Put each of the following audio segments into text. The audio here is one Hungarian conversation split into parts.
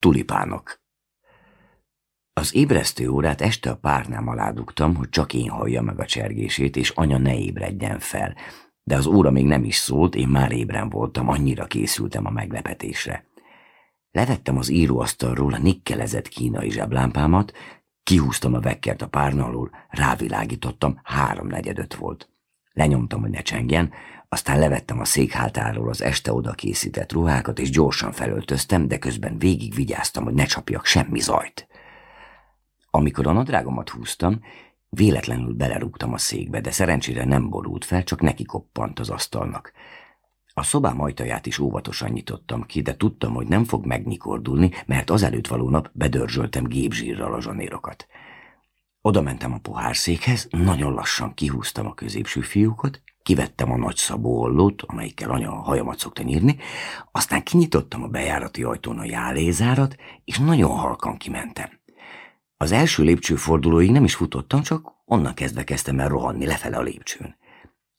Tulipánok Az ébresztő órát este a párnám alá dugtam, hogy csak én hallja meg a csergését, és anya ne ébredjen fel. De az óra még nem is szólt, én már ébren voltam, annyira készültem a meglepetésre. Levettem az íróasztalról a nikkelezett kínai zseblámpámat, kihúztam a vekkert a párna alól, rávilágítottam, háromnegyedöt volt. Lenyomtam, hogy ne csengjen, aztán levettem a székhátáról az este oda készített ruhákat, és gyorsan felöltöztem, de közben végig vigyáztam, hogy ne csapjak semmi zajt. Amikor a nadrágomat húztam, véletlenül belerúgtam a székbe, de szerencsére nem borult fel, csak neki koppant az asztalnak. A szobám ajtaját is óvatosan nyitottam ki, de tudtam, hogy nem fog megnyikordulni, mert azelőtt való nap bedörzsöltem gépzsírral a zsanérokat. Oda mentem a pohárszékhez, nagyon lassan kihúztam a középső fiúkot, kivettem a nagy szabó ollót, amelyikkel anya a hajamat szokta nyírni, aztán kinyitottam a bejárati ajtón a jálézárat, és nagyon halkan kimentem. Az első lépcsőfordulóig nem is futottam, csak onnan kezdve kezdtem el rohanni lefele a lépcsőn.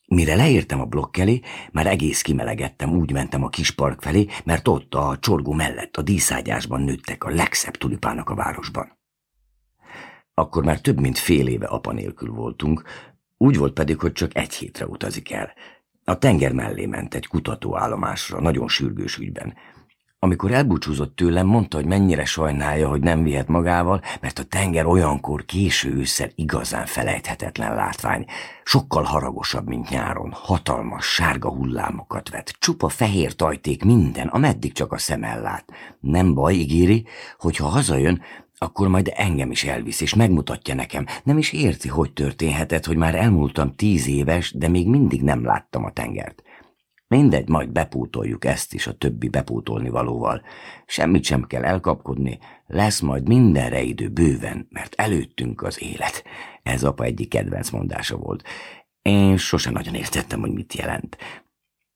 Mire leértem a blokk elé, már egész kimelegettem, úgy mentem a kis park felé, mert ott a csorgó mellett a díszágyásban nőttek a legszebb tulipának a városban. Akkor már több mint fél éve apa nélkül voltunk, úgy volt pedig, hogy csak egy hétre utazik el. A tenger mellé ment egy kutatóállomásra, nagyon sürgős ügyben. Amikor elbúcsúzott tőlem, mondta, hogy mennyire sajnálja, hogy nem vihet magával, mert a tenger olyankor késő ősszel igazán felejthetetlen látvány. Sokkal haragosabb, mint nyáron. Hatalmas, sárga hullámokat vet. Csupa fehér tajték minden, ameddig csak a szem ellát. Nem baj, ígéri, hogyha hazajön, akkor majd engem is elvisz, és megmutatja nekem. Nem is érti, hogy történhetett, hogy már elmúltam tíz éves, de még mindig nem láttam a tengert. Mindegy, majd bepótoljuk ezt is a többi bepótolni valóval. Semmit sem kell elkapkodni, lesz majd mindenre idő bőven, mert előttünk az élet. Ez apa egyik kedvenc mondása volt. Én sosem nagyon értettem, hogy mit jelent.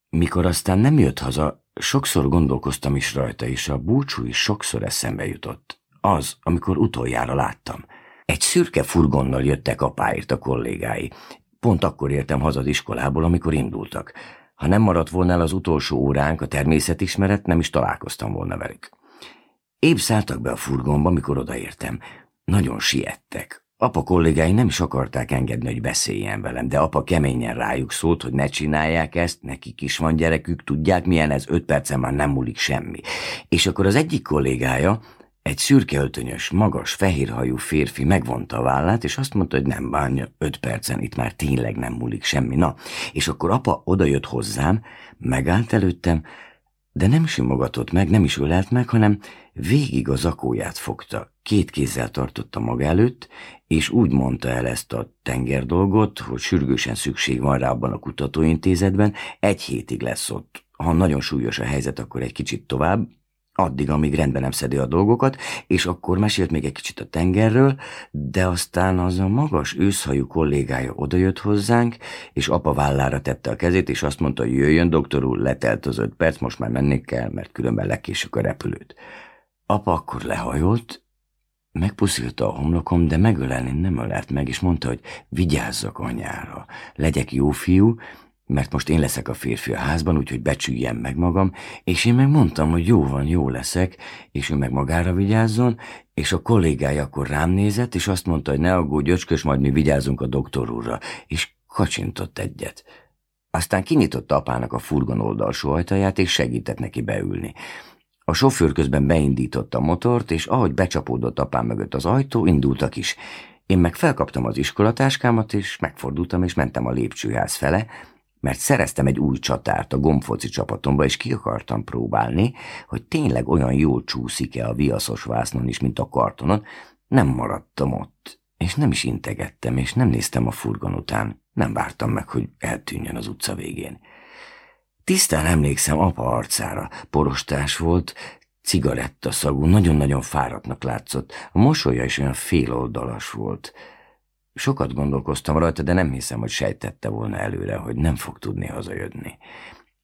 Mikor aztán nem jött haza, sokszor gondolkoztam is rajta, és a búcsú is sokszor eszembe jutott. Az, amikor utoljára láttam. Egy szürke furgonnal jöttek apáért a kollégái. Pont akkor értem haza az iskolából, amikor indultak. Ha nem maradt volna el az utolsó óránk, a természetismeret, nem is találkoztam volna velük. Épp szálltak be a furgonba, mikor odaértem. Nagyon siettek. Apa kollégái nem is akarták engedni, hogy beszéljen velem, de apa keményen rájuk szólt, hogy ne csinálják ezt, nekik is van gyerekük, tudják milyen ez, öt percen már nem múlik semmi. És akkor az egyik kollégája, egy szürke öltönyös, magas, fehérhajú férfi megvonta a vállát, és azt mondta, hogy nem bánja, öt percen itt már tényleg nem múlik semmi. Na, és akkor apa odajött hozzám, megállt előttem, de nem simogatott meg, nem is ölelt meg, hanem végig a zakóját fogta, két kézzel tartotta maga előtt, és úgy mondta el ezt a tenger dolgot, hogy sürgősen szükség van rá abban a kutatóintézetben, egy hétig lesz ott. Ha nagyon súlyos a helyzet, akkor egy kicsit tovább, addig, amíg rendben nem szedi a dolgokat, és akkor mesélt még egy kicsit a tengerről, de aztán az a magas őszhajú kollégája odajött hozzánk, és apa vállára tette a kezét, és azt mondta, hogy jöjjön, doktor úr, letelt az öt perc, most már menni kell, mert különben lekésük a repülőt. Apa akkor lehajolt, megpuszilta a homlokom, de megölelni nem ölelt meg, és mondta, hogy vigyázzak anyára, legyek jó fiú, mert most én leszek a férfi a házban, úgyhogy becsüljem meg magam, és én meg mondtam, hogy jó van, jó leszek, és ő meg magára vigyázzon, és a kollégája akkor rám nézett, és azt mondta, hogy ne aggódj, öcskös, majd mi vigyázunk a doktor úrra, és kacsintott egyet. Aztán kinyitotta apának a furgon oldalsó ajtaját, és segített neki beülni. A sofőr közben beindította a motort, és ahogy becsapódott apám mögött az ajtó, indultak is. Én meg felkaptam az iskolatáskámat, és megfordultam, és mentem a lépcsőház fele, mert szereztem egy új csatárt a gombfoci csapatomba, és ki akartam próbálni, hogy tényleg olyan jól csúszik-e a viaszos vásznon is, mint a kartonon, nem maradtam ott, és nem is integettem, és nem néztem a furgon után, nem vártam meg, hogy eltűnjön az utca végén. Tisztán emlékszem apa arcára, porostás volt, cigaretta szagú, nagyon-nagyon fáradtnak látszott, a mosolya is olyan féloldalas volt, Sokat gondolkoztam rajta, de nem hiszem, hogy sejtette volna előre, hogy nem fog tudni hazajönni.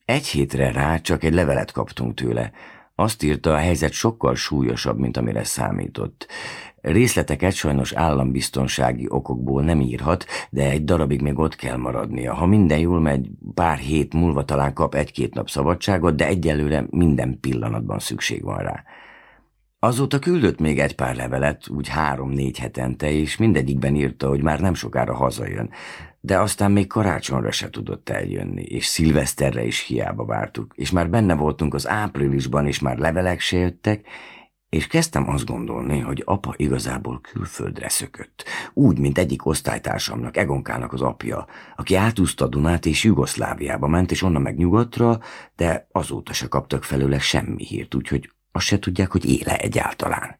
Egy hétre rá csak egy levelet kaptunk tőle. Azt írta, a helyzet sokkal súlyosabb, mint amire számított. Részleteket sajnos állambiztonsági okokból nem írhat, de egy darabig még ott kell maradnia. Ha minden jól megy, pár hét múlva talán kap egy-két nap szabadságot, de egyelőre minden pillanatban szükség van rá. Azóta küldött még egy pár levelet, úgy három-négy hetente, és mindegyikben írta, hogy már nem sokára hazajön, de aztán még karácsonyra se tudott eljönni, és szilveszterre is hiába vártuk, és már benne voltunk az áprilisban, és már levelek se jöttek, és kezdtem azt gondolni, hogy apa igazából külföldre szökött. Úgy, mint egyik osztálytársamnak, Egonkának az apja, aki átúzta Dunát és Jugoszláviába ment, és onnan meg nyugatra, de azóta se kaptak felőle semmi hírt, úgyhogy azt se tudják, hogy éle egyáltalán.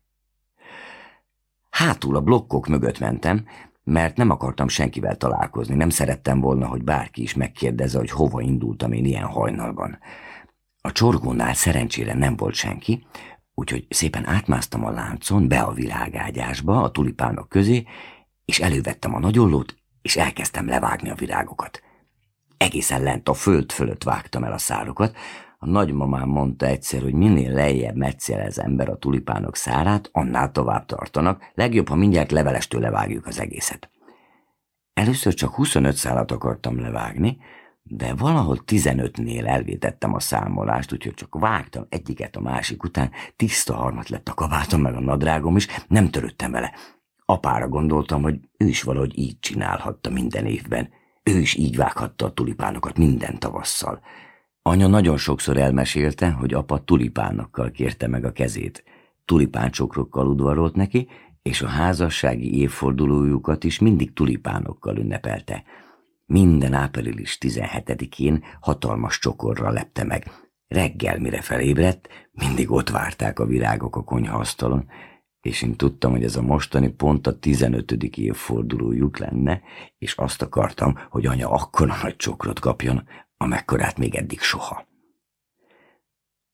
Hátul a blokkok mögött mentem, mert nem akartam senkivel találkozni, nem szerettem volna, hogy bárki is megkérdezze, hogy hova indultam én ilyen hajnalban. A csorgónál szerencsére nem volt senki, úgyhogy szépen átmásztam a láncon be a világágyásba, a tulipánok közé, és elővettem a nagyollót, és elkezdtem levágni a virágokat. Egészen lent a föld fölött vágtam el a szárokat, a nagymamám mondta egyszer, hogy minél lejjebb meccél az ember a tulipánok szárát, annál tovább tartanak, legjobb, ha mindjárt levelestől levágjuk az egészet. Először csak 25 szálat akartam levágni, de valahol 15-nél elvétettem a számolást, úgyhogy csak vágtam egyiket a másik után, tiszta harmat lett a kabátom meg a nadrágom is, nem törődtem vele. Apára gondoltam, hogy ő is valahogy így csinálhatta minden évben. Ő is így vághatta a tulipánokat minden tavasszal. Anya nagyon sokszor elmesélte, hogy apa tulipánokkal kérte meg a kezét. Tulipáncsokrokkal udvarolt neki, és a házassági évfordulójukat is mindig tulipánokkal ünnepelte. Minden április 17-én hatalmas csokorra lepte meg. Reggel, mire felébredt, mindig ott várták a virágok a konyhaasztalon, és én tudtam, hogy ez a mostani pont a 15. évfordulójuk lenne, és azt akartam, hogy anya akkora nagy csokrot kapjon, amekkorát még eddig soha.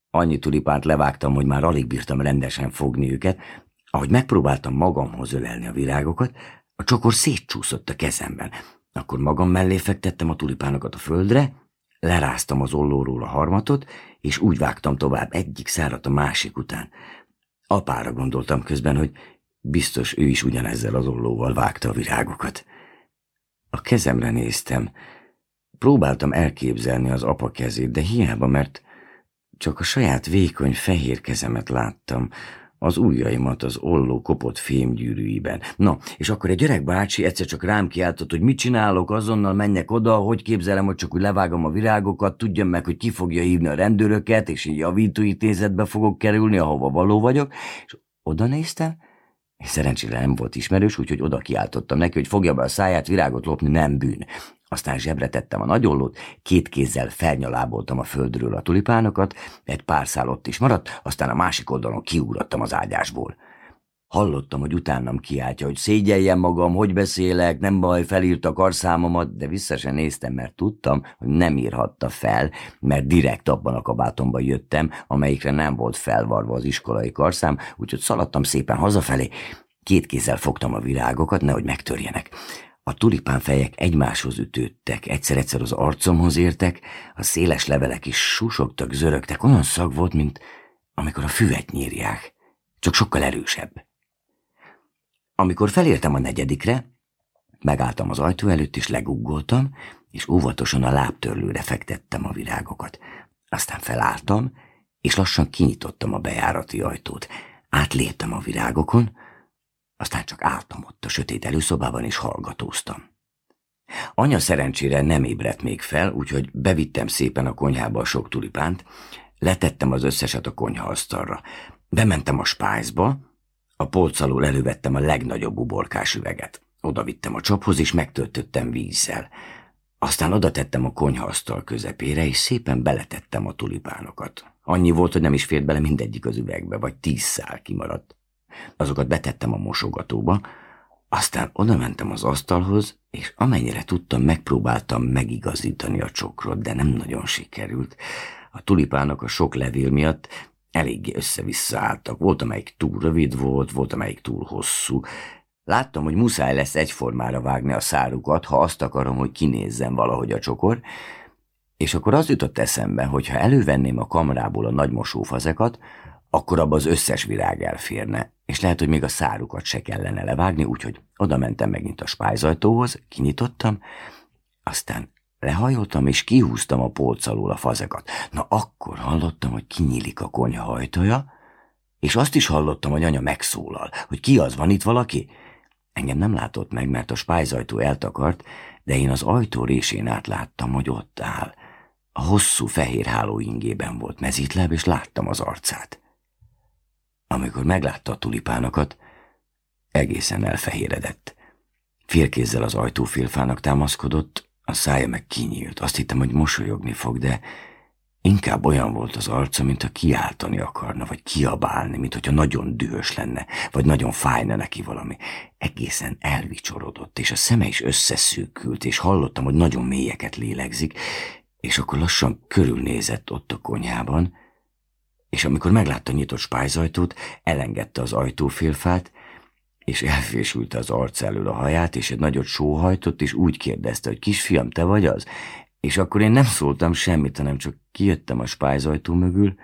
Annyi tulipánt levágtam, hogy már alig bírtam rendesen fogni őket, ahogy megpróbáltam magamhoz ölelni a virágokat, a csokor szétcsúszott a kezemben. Akkor magam mellé fektettem a tulipánokat a földre, leráztam az ollóról a harmatot, és úgy vágtam tovább egyik szárat a másik után. Apára gondoltam közben, hogy biztos ő is ugyanezzel az ollóval vágta a virágokat. A kezemre néztem, Próbáltam elképzelni az apa kezét, de hiába, mert csak a saját vékony fehér kezemet láttam, az ujjaimat az olló kopott fémgyűrűiben. Na, és akkor egy öreg bácsi egyszer csak rám kiáltott, hogy mit csinálok, azonnal menjek oda, hogy képzelem, hogy csak úgy levágom a virágokat, tudjam meg, hogy ki fogja hívni a rendőröket, és így javítóintézetbe fogok kerülni, ahova való vagyok, és oda néztem, és szerencsére nem volt ismerős, úgyhogy oda kiáltottam neki, hogy fogja be a száját, virágot lopni nem bűn. Aztán zsebre tettem a nagyollót, két kézzel felnyaláboltam a földről a tulipánokat, egy pár szál ott is maradt, aztán a másik oldalon kiugrottam az ágyásból. Hallottam, hogy utánam kiáltja, hogy szégyeljem magam, hogy beszélek, nem baj, felírta karszámomat, de vissza se néztem, mert tudtam, hogy nem írhatta fel, mert direkt abban a kabátomban jöttem, amelyikre nem volt felvarva az iskolai karszám, úgyhogy szaladtam szépen hazafelé, két kézzel fogtam a virágokat, nehogy megtörjenek. A tulipánfejek egymáshoz ütődtek, egyszer-egyszer az arcomhoz értek, a széles levelek is susogtak, zörögtek, olyan szag volt, mint amikor a füvet nyírják, csak sokkal erősebb. Amikor felértem a negyedikre, megálltam az ajtó előtt, és leguggoltam, és óvatosan a lábtörlőre fektettem a virágokat. Aztán felálltam, és lassan kinyitottam a bejárati ajtót. Átléptem a virágokon, aztán csak álltam ott a sötét előszobában, és hallgatóztam. Anya szerencsére nem ébredt még fel, úgyhogy bevittem szépen a konyhába a sok tulipánt, letettem az összeset a konyhaasztalra. Bementem a spájzba, a polc alól elővettem a legnagyobb uborkás üveget. Oda vittem a csaphoz, és megtöltöttem vízzel. Aztán oda tettem a konyhaasztal közepére, és szépen beletettem a tulipánokat. Annyi volt, hogy nem is fért bele mindegyik az üvegbe, vagy tíz szál kimaradt. Azokat betettem a mosogatóba, aztán oda mentem az asztalhoz, és amennyire tudtam, megpróbáltam megigazítani a csokrot, de nem nagyon sikerült. A tulipának a sok levél miatt eléggé össze-vissza álltak. Volt, amelyik túl rövid volt, volt, amelyik túl hosszú. Láttam, hogy muszáj lesz egyformára vágni a szárukat, ha azt akarom, hogy kinézzen valahogy a csokor, és akkor az jutott eszembe, hogy ha elővenném a kamrából a nagy mosófazekat, akkor abba az összes virág elférne, és lehet, hogy még a szárukat se kellene levágni, úgyhogy oda mentem megint a spájzajtóhoz, kinyitottam, aztán lehajoltam, és kihúztam a polc alól a fazekat. Na akkor hallottam, hogy kinyílik a konyha ajtaja, És azt is hallottam, hogy anya megszólal, hogy ki az, van itt valaki? Engem nem látott meg, mert a spájzajtó eltakart, de én az ajtó résén átláttam, hogy ott áll. A hosszú fehér háló ingében volt mezítlebb, és láttam az arcát. Amikor meglátta a tulipánokat, egészen elfehéredett. Félkézzel az ajtófélfának támaszkodott, a szája meg kinyílt. Azt hittem, hogy mosolyogni fog, de inkább olyan volt az arca, mint ha kiáltani akarna, vagy kiabálni, mint hogyha nagyon dühös lenne, vagy nagyon fájna neki valami. Egészen elvicsorodott, és a szeme is összeszűkült, és hallottam, hogy nagyon mélyeket lélegzik, és akkor lassan körülnézett ott a konyhában, és amikor meglátta nyitott spájzajtót, elengedte az ajtófélfát, és elfésülte az arc elől a haját, és egy nagyot sóhajtott, és úgy kérdezte, hogy kisfiam, te vagy az? És akkor én nem szóltam semmit, hanem csak kijöttem a spájzajtó mögül,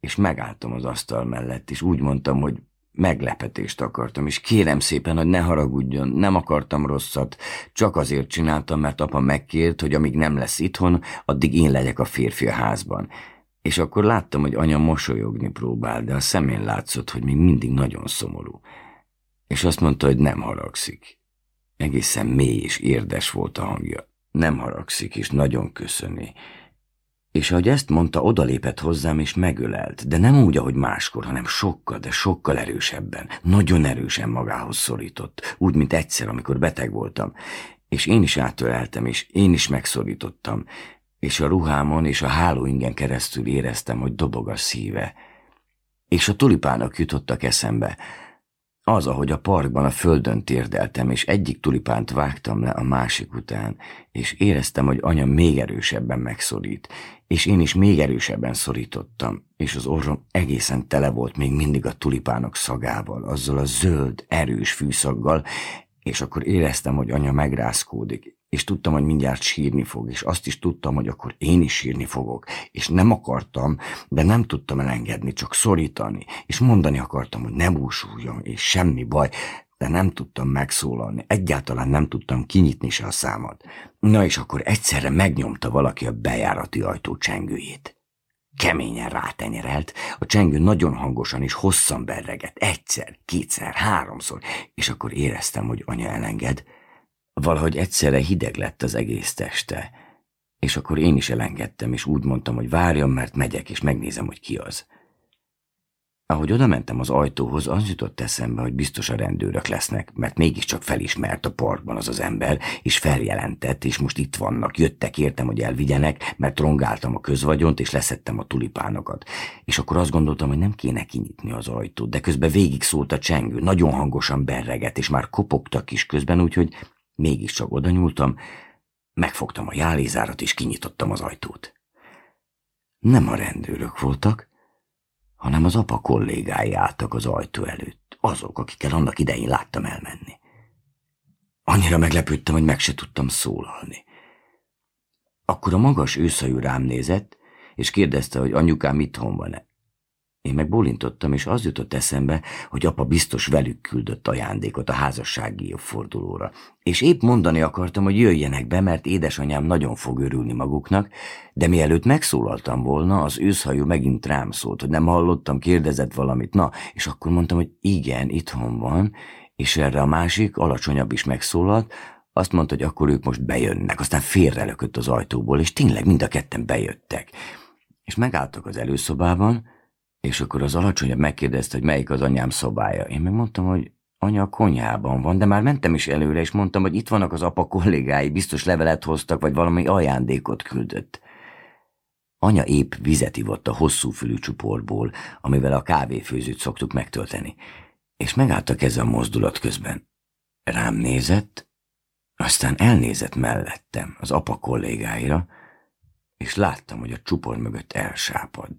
és megálltam az asztal mellett, és úgy mondtam, hogy meglepetést akartam, és kérem szépen, hogy ne haragudjon, nem akartam rosszat, csak azért csináltam, mert apa megkért, hogy amíg nem lesz itthon, addig én legyek a férfi a házban. És akkor láttam, hogy anya mosolyogni próbál, de a szemén látszott, hogy még mindig nagyon szomorú és azt mondta, hogy nem haragszik. Egészen mély és érdes volt a hangja. Nem haragszik, és nagyon köszöni. És ahogy ezt mondta, odalépett hozzám, és megölelt, de nem úgy, ahogy máskor, hanem sokkal, de sokkal erősebben, nagyon erősen magához szorított, úgy, mint egyszer, amikor beteg voltam. És én is átöleltem, és én is megszorítottam, és a ruhámon és a hálóingen keresztül éreztem, hogy dobog a szíve. És a tulipánok jutottak eszembe, az, ahogy a parkban a földön térdeltem, és egyik tulipánt vágtam le a másik után, és éreztem, hogy anya még erősebben megszorít, és én is még erősebben szorítottam, és az orrom egészen tele volt még mindig a tulipánok szagával, azzal a zöld, erős fűszaggal, és akkor éreztem, hogy anya megrázkódik, és tudtam, hogy mindjárt sírni fog, és azt is tudtam, hogy akkor én is sírni fogok, és nem akartam, de nem tudtam elengedni, csak szorítani, és mondani akartam, hogy nem úsuljon, és semmi baj, de nem tudtam megszólalni, egyáltalán nem tudtam kinyitni se a számat. Na és akkor egyszerre megnyomta valaki a bejárati ajtó csengőjét. Keményen rátenyerelt, a csengő nagyon hangosan és hosszan berregett, egyszer, kétszer, háromszor, és akkor éreztem, hogy anya elenged, Valahogy egyszerre hideg lett az egész teste, és akkor én is elengedtem, és úgy mondtam, hogy várjam, mert megyek, és megnézem, hogy ki az. Ahogy oda mentem az ajtóhoz, az jutott eszembe, hogy biztos a rendőrök lesznek, mert mégiscsak felismert a parkban az az ember, és feljelentett, és most itt vannak, jöttek értem, hogy elvigyenek, mert rongáltam a közvagyont, és leszettem a tulipánokat. És akkor azt gondoltam, hogy nem kéne kinyitni az ajtót, de közben végig szólt a csengő, nagyon hangosan berregett, és már kopogtak is közben, úgyhogy Mégiscsak oda nyúltam, megfogtam a jálézárat és kinyitottam az ajtót. Nem a rendőrök voltak, hanem az apa kollégái álltak az ajtó előtt, azok, akikkel annak idején láttam elmenni. Annyira meglepődtem, hogy meg se tudtam szólalni. Akkor a magas őszajú rám nézett, és kérdezte, hogy anyukám itthon van-e. Én meg bólintottam, és az jutott eszembe, hogy apa biztos velük küldött ajándékot a házassági évfordulóra. És épp mondani akartam, hogy jöjjenek be, mert édesanyám nagyon fog örülni maguknak, de mielőtt megszólaltam volna, az őszhajú megint rám szólt, hogy nem hallottam, kérdezett valamit. Na, és akkor mondtam, hogy igen, itthon van, és erre a másik, alacsonyabb is megszólalt, azt mondta, hogy akkor ők most bejönnek, aztán félrelökött az ajtóból, és tényleg mind a ketten bejöttek. És megálltak az előszobában, és akkor az alacsonyabb megkérdezte, hogy melyik az anyám szobája. Én megmondtam, hogy anya a konyhában van, de már mentem is előre, és mondtam, hogy itt vannak az apa kollégái, biztos levelet hoztak, vagy valami ajándékot küldött. Anya épp vizet ivott a hosszú fülű csuportból, amivel a kávéfőzőt szoktuk megtölteni, és megállt a keze a mozdulat közben. Rám nézett, aztán elnézett mellettem, az apa kollégáira, és láttam, hogy a csupor mögött elsápad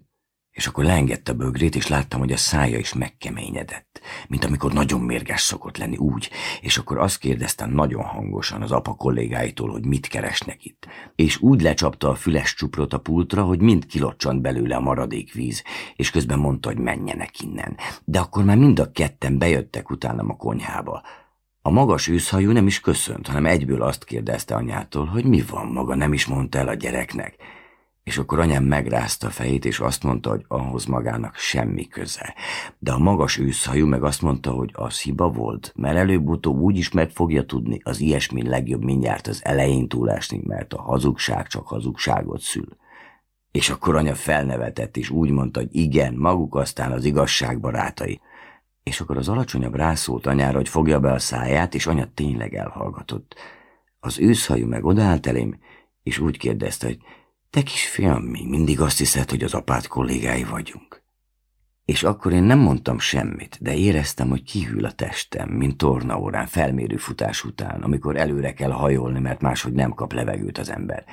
és akkor leengedte a bögrét, és láttam, hogy a szája is megkeményedett, mint amikor nagyon mérges szokott lenni, úgy, és akkor azt kérdeztem nagyon hangosan az apa kollégáitól, hogy mit keresnek itt, és úgy lecsapta a füles csuprot a pultra, hogy mind kilocsant belőle a maradék víz, és közben mondta, hogy menjenek innen, de akkor már mind a ketten bejöttek utánam a konyhába. A magas őszhajú nem is köszönt, hanem egyből azt kérdezte anyától, hogy mi van maga, nem is mondta el a gyereknek, És akkor anyám megrázta a fejét, és azt mondta, hogy ahhoz magának semmi köze. De a magas őszhajú meg azt mondta, hogy az hiba volt, mert előbb-utóbb úgy is meg fogja tudni, az ilyesmi legjobb mindjárt az elején túlásni, mert a hazugság csak hazugságot szül. És akkor anya felnevetett, és úgy mondta, hogy igen, maguk aztán az igazság barátai. És akkor az alacsonyabb rászólt anyára, hogy fogja be a száját, és anya tényleg elhallgatott. Az őszhajú meg odaállt elém, és úgy kérdezte, hogy te kisfiam, mi mindig azt hiszed, hogy az apád kollégái vagyunk. És akkor én nem mondtam semmit, de éreztem, hogy kihűl a testem, mint tornaórán felmérő futás után, amikor előre kell hajolni, mert máshogy nem kap levegőt az ember.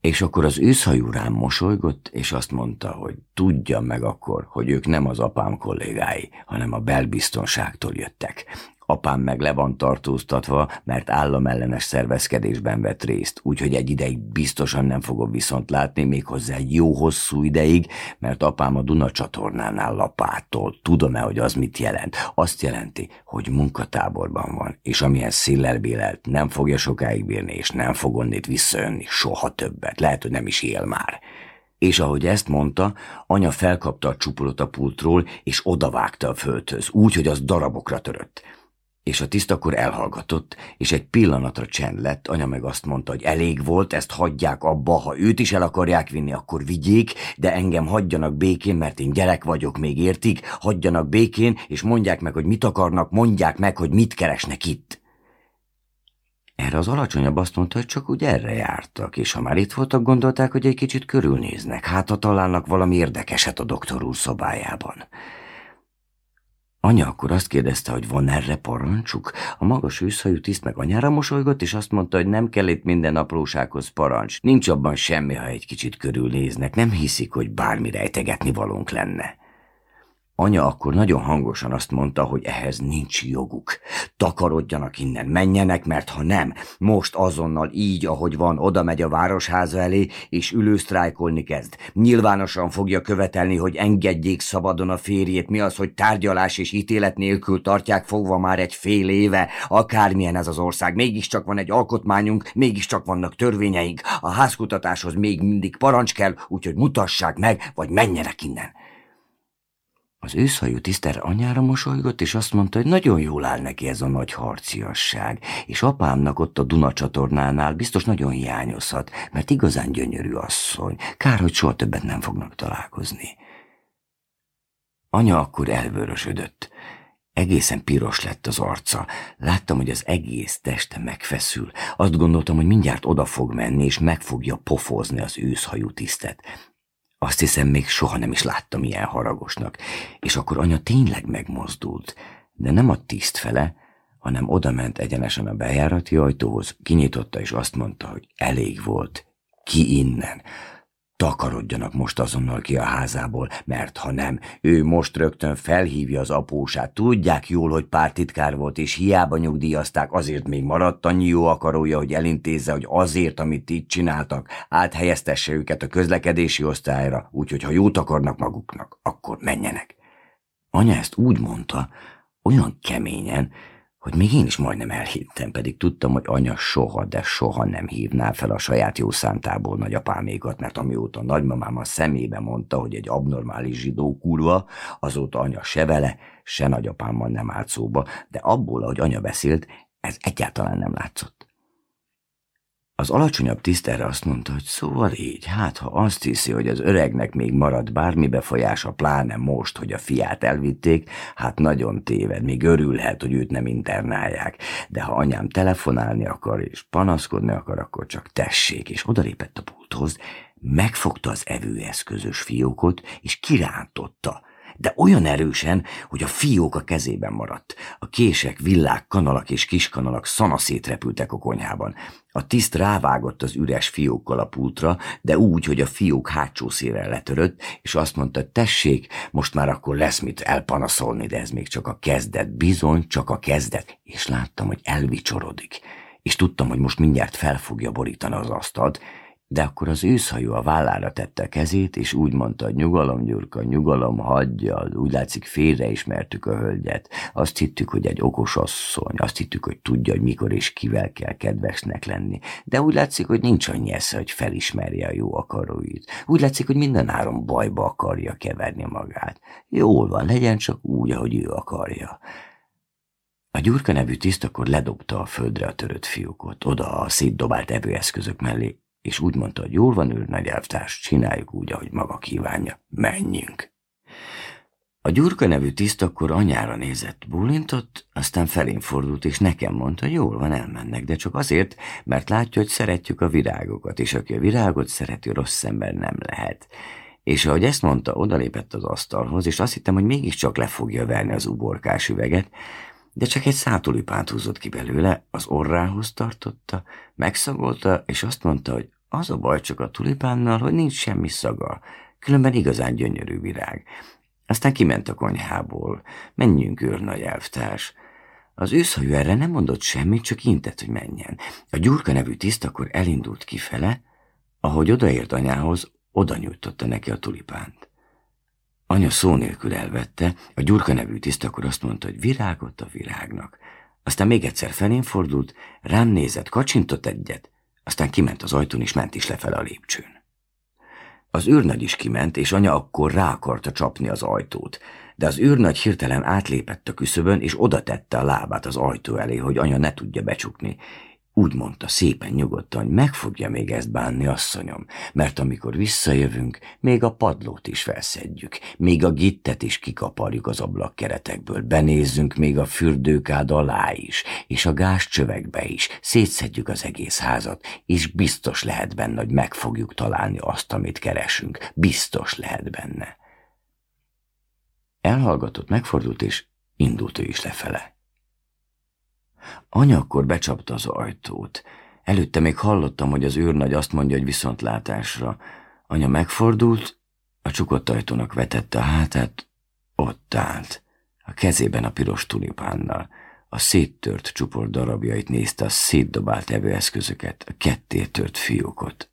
És akkor az őszhajú rám mosolygott, és azt mondta, hogy tudja meg akkor, hogy ők nem az apám kollégái, hanem a belbiztonságtól jöttek. Apám meg le van tartóztatva, mert államellenes szervezkedésben vett részt, úgyhogy egy ideig biztosan nem fogom viszont látni, méghozzá egy jó hosszú ideig, mert apám a Duna csatornánál lapától. Tudom-e, hogy az mit jelent? Azt jelenti, hogy munkatáborban van, és amilyen szillel bélelt, nem fogja sokáig bírni, és nem fog onnét visszajönni, soha többet. Lehet, hogy nem is él már és ahogy ezt mondta, anya felkapta a csupolot a pultról, és odavágta a földhöz, úgy, hogy az darabokra törött. És a tiszt akkor elhallgatott, és egy pillanatra csend lett, anya meg azt mondta, hogy elég volt, ezt hagyják abba, ha őt is el akarják vinni, akkor vigyék, de engem hagyjanak békén, mert én gyerek vagyok, még értik, hagyjanak békén, és mondják meg, hogy mit akarnak, mondják meg, hogy mit keresnek itt. Erre az alacsonyabb azt mondta, hogy csak úgy erre jártak, és ha már itt voltak, gondolták, hogy egy kicsit körülnéznek, hát ha találnak valami érdekeset a doktor úr szobájában. Anya akkor azt kérdezte, hogy van erre parancsuk? A magas őszhajú tiszt meg anyára mosolygott, és azt mondta, hogy nem kell itt minden aprósághoz parancs. Nincs abban semmi, ha egy kicsit körülnéznek. Nem hiszik, hogy bármi rejtegetni valónk lenne. Anya akkor nagyon hangosan azt mondta, hogy ehhez nincs joguk. Takarodjanak innen, menjenek, mert ha nem, most azonnal így, ahogy van, oda megy a városháza elé, és ülősztrájkolni kezd. Nyilvánosan fogja követelni, hogy engedjék szabadon a férjét. Mi az, hogy tárgyalás és ítélet nélkül tartják fogva már egy fél éve, akármilyen ez az ország. Mégiscsak van egy alkotmányunk, mégiscsak vannak törvényeink. A házkutatáshoz még mindig parancs kell, úgyhogy mutassák meg, vagy menjenek innen. Az őszhajú tiszter anyára mosolygott, és azt mondta, hogy nagyon jól áll neki ez a nagy harciasság, és apámnak ott a Duna csatornánál biztos nagyon hiányozhat, mert igazán gyönyörű asszony. Kár, hogy soha többet nem fognak találkozni. Anya akkor elvörösödött. Egészen piros lett az arca. Láttam, hogy az egész teste megfeszül. Azt gondoltam, hogy mindjárt oda fog menni, és meg fogja pofozni az őszhajú tisztet. Azt hiszem, még soha nem is láttam ilyen haragosnak, és akkor anya tényleg megmozdult, de nem a tiszt fele, hanem odament egyenesen a bejárati ajtóhoz, kinyitotta és azt mondta, hogy elég volt, ki innen, Takarodjanak most azonnal ki a házából, mert ha nem, ő most rögtön felhívja az apósát. Tudják jól, hogy pártitkár volt, és hiába nyugdíjazták, azért még maradt annyi jó akarója, hogy elintézze, hogy azért, amit itt csináltak, áthelyeztesse őket a közlekedési osztályra, úgyhogy ha jót akarnak maguknak, akkor menjenek. Anya ezt úgy mondta, olyan keményen, hogy még én is majdnem elhittem, pedig tudtam, hogy anya soha, de soha nem hívná fel a saját jó szántából nagyapámékat, mert amióta nagymamám a szemébe mondta, hogy egy abnormális zsidó kurva, azóta anya se vele, se nagyapámmal nem állt szóba, de abból, ahogy anya beszélt, ez egyáltalán nem látszott. Az alacsonyabb tiszt erre azt mondta, hogy szóval így, hát ha azt hiszi, hogy az öregnek még marad bármi befolyása, pláne most, hogy a fiát elvitték, hát nagyon téved, még örülhet, hogy őt nem internálják. De ha anyám telefonálni akar és panaszkodni akar, akkor csak tessék, és odalépett a pulthoz, megfogta az evőeszközös fiókot, és kirántotta, de olyan erősen, hogy a fiók a kezében maradt. A kések, villák, kanalak és kiskanalak szanaszét repültek a konyhában. A tiszt rávágott az üres fiókkal a pultra, de úgy, hogy a fiók hátsó szélre letörött, és azt mondta, tessék, most már akkor lesz mit elpanaszolni, de ez még csak a kezdet, bizony, csak a kezdet. És láttam, hogy elvicsorodik. És tudtam, hogy most mindjárt fel fogja borítani az asztalt, de akkor az őszhajú a vállára tette kezét, és úgy mondta, nyugalom, Gyurka, nyugalom, hagyja, úgy látszik félreismertük a hölgyet. Azt hittük, hogy egy okos asszony, azt hittük, hogy tudja, hogy mikor és kivel kell kedvesnek lenni. De úgy látszik, hogy nincs annyi esze, hogy felismerje a jó akaróit. Úgy látszik, hogy minden áron bajba akarja keverni magát. Jól van, legyen csak úgy, ahogy ő akarja. A Gyurka nevű tiszt akkor ledobta a földre a törött fiúkot, oda a szétdobált evőeszközök mellé, és úgy mondta, hogy jól van ő, nagy elvtárs, csináljuk úgy, ahogy maga kívánja, menjünk. A Gyurka nevű tiszt akkor anyára nézett, bólintott, aztán felén fordult, és nekem mondta, jól van, elmennek, de csak azért, mert látja, hogy szeretjük a virágokat, és aki a virágot szereti, rossz ember nem lehet. És ahogy ezt mondta, odalépett az asztalhoz, és azt hittem, hogy mégiscsak le fogja verni az uborkás üveget, de csak egy szátulipánt húzott ki belőle, az orrához tartotta, megszagolta, és azt mondta, hogy az a baj csak a tulipánnal, hogy nincs semmi szaga, különben igazán gyönyörű virág. Aztán kiment a konyhából. Menjünk, őrnagy elvtárs. Az őszhajú erre nem mondott semmit, csak intett, hogy menjen. A Gyurka nevű tiszt akkor elindult kifele, ahogy odaért anyához, oda nyújtotta neki a tulipánt. Anya szó nélkül elvette, a Gyurka nevű tiszt akkor azt mondta, hogy virágot a virágnak. Aztán még egyszer felén fordult, rám nézett, kacsintott egyet, aztán kiment az ajtón, és ment is lefele a lépcsőn. Az űrnagy is kiment, és anya akkor rá akarta csapni az ajtót, de az űrnagy hirtelen átlépett a küszöbön, és oda tette a lábát az ajtó elé, hogy anya ne tudja becsukni, úgy mondta szépen nyugodtan, hogy meg fogja még ezt bánni, asszonyom, mert amikor visszajövünk, még a padlót is felszedjük, még a gittet is kikaparjuk az ablakkeretekből, benézzünk még a fürdőkád alá is, és a gázcsövekbe is, szétszedjük az egész házat, és biztos lehet benne, hogy meg fogjuk találni azt, amit keresünk. Biztos lehet benne. Elhallgatott, megfordult, és indult ő is lefele. Anya akkor becsapta az ajtót. Előtte még hallottam, hogy az őrnagy azt mondja, hogy viszontlátásra. Anya megfordult, a csukott ajtónak vetette a hátát, ott állt, a kezében a piros tulipánnal. A széttört csuport darabjait nézte, a szétdobált evőeszközöket, a kettétört fiókot.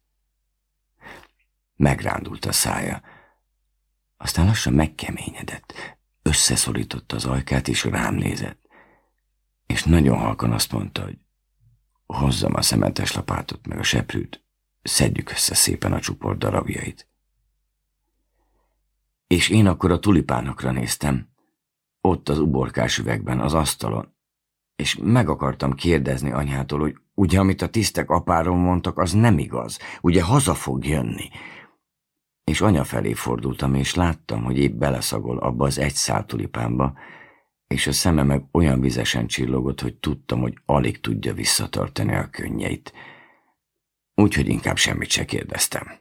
Megrándult a szája. Aztán lassan megkeményedett, összeszorította az ajkát, és rám nézett és nagyon halkan azt mondta, hogy hozzam a szementes lapátot meg a seprűt, szedjük össze szépen a csuport darabjait. És én akkor a tulipánokra néztem, ott az uborkás üvegben, az asztalon, és meg akartam kérdezni anyától, hogy ugye, amit a tisztek apáról mondtak, az nem igaz, ugye haza fog jönni. És anya felé fordultam, és láttam, hogy épp beleszagol abba az egy szál tulipánba, és a szeme meg olyan vizesen csillogott, hogy tudtam, hogy alig tudja visszatartani a könnyeit. Úgyhogy inkább semmit se kérdeztem.